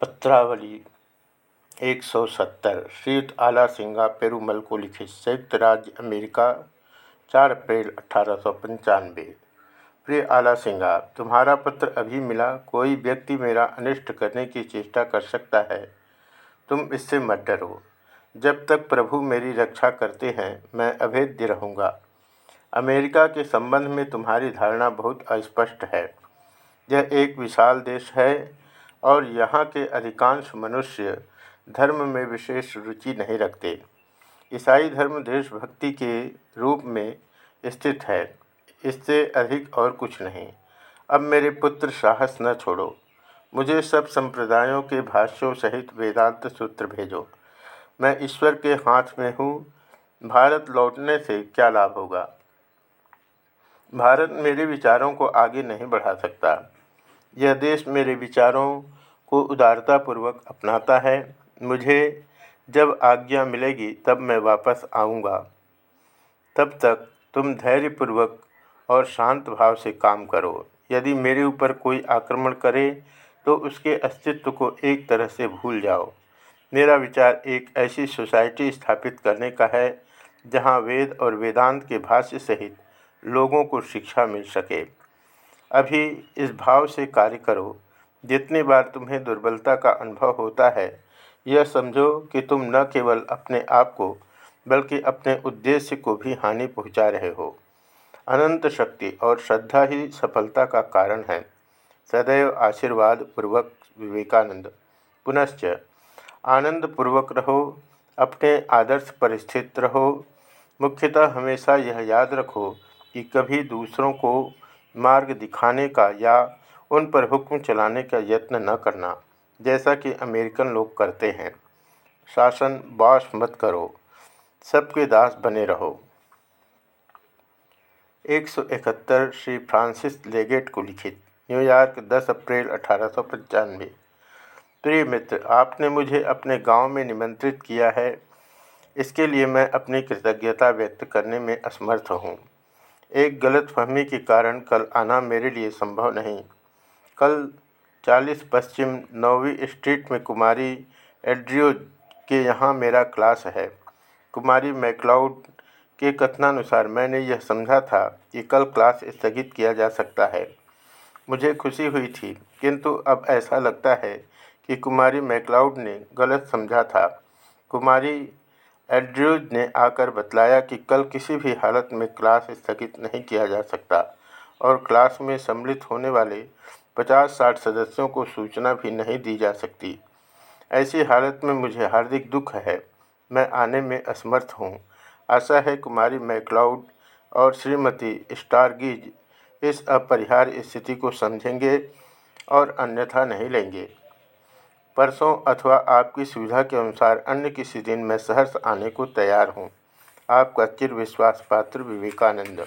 पत्रावली, एक सौ सत्तर श्रीयुक्त आला सिंगा पेरूमल को लिखित संयुक्त राज्य अमेरिका, चार अप्रैल अठारह सौ पंचानवे। प्रिय आला सिंगा, तुम्हारा पत्र अभी मिला, कोई व्यक्ति मेरा अनिष्ट करने की चेष्टा कर सकता है? तुम इससे मत डरो। जब तक प्रभु मेरी रक्षा करते हैं, मैं अभेद्य रहूँगा। अमेरिका के संबंध में तुम्हारी धारणा बहुत अस्पष्ट है। यह एक विशाल देश है और यहाँ के अधिकांश मनुष्य धर्म में विशेष रुचि नहीं रखते। ईसाई धर्म देशभक्ति के रूप में स्थित है। इससे अधिक और कुछ नहीं। अब मेरे पुत्र साहस न छोड़ो। मुझे सब संप्रदायों के भाष्यों सहित वेदांत सूत्र भेजो। मैं ईश्वर के हाथ में हूँ। भारत लौटने से क्या लाभ होगा? भारत मेरे विचारों को आगे नहीं बढ़ा सकता। यह देश मेरे विचारों को उदारतापूर्वक अपनाता है। मुझे जब आज्ञा मिलेगी, तब मैं वापस आऊँगा। तब तक तुम धैर्यपूर्वक और शांत भाव से काम करो। यदि मेरे ऊपर कोई आक्रमण करे तो उसके अस्तित्व को एक तरह से भूल जाओ। मेरा विचार एक ऐसी सोसाइटी स्थापित करने का है, जहाँ वेद और वेदांत के भाष्य सहित लोगों को शिक्षा मिल सके। अभी इस भाव से कार्य करो। जितनी बार तुम्हें दुर्बलता का अनुभव होता है, यह समझो कि तुम न केवल अपने आप को, बल्कि अपने उद्देश्य को भी हानि पहुँचा रहे हो। अनंत शक्ति और श्रद्धा ही सफलता का कारण है। सदैव आशीर्वाद पूर्वक विवेकानंद। पुनश्च आनंद पूर्वक रहो, अपने आदर्श पर स्थित रहो। मुख्यतः हमेशा यह याद रखो कि कभी दूसरों को मार्ग दिखाने का या उन पर हुक्म चलाने का यत्न न करना, जैसा कि अमेरिकन लोग करते हैं। शासन बाश मत करो, सबके दास बने रहो। एक सौ इकहत्तर श्री फ्रांसिस लेगेट को लिखित न्यूयॉर्क 10 अप्रैल अठारह सौ पंचानवे। प्रिय मित्र, आपने मुझे अपने गाँव में निमंत्रित किया है। इसके लिए मैं अपनी कृतज्ञता व्यक्त करने में असमर्थ हूँ। एक गलत फहमी के कारण कल आना मेरे लिए संभव नहीं। कल चालीस पश्चिम नौवीं स्ट्रीट में कुमारी एड्रियो के यहाँ मेरा क्लास है। कुमारी मैकलाउड के कथनानुसार मैंने यह समझा था कि कल क्लास स्थगित किया जा सकता है। मुझे खुशी हुई थी, किंतु अब ऐसा लगता है कि कुमारी मैकलाउड ने गलत समझा था। कुमारी एड्रयूज ने आकर बतलाया कि कल किसी भी हालत में क्लास स्थगित नहीं किया जा सकता और क्लास में सम्मिलित होने वाले पचास साठ सदस्यों को सूचना भी नहीं दी जा सकती। ऐसी हालत में मुझे हार्दिक दुख है। मैं आने में असमर्थ हूँ। आशा है कुमारी मैकलाउड और श्रीमती स्टारगीज इस अपरिहार्य स्थिति को समझेंगे और अन्यथा नहीं लेंगे। परसों अथवा आपकी सुविधा के अनुसार अन्य किसी दिन मैं सहर्ष आने को तैयार हूँ। आपका चिर विश्वास, पात्र विवेकानंद।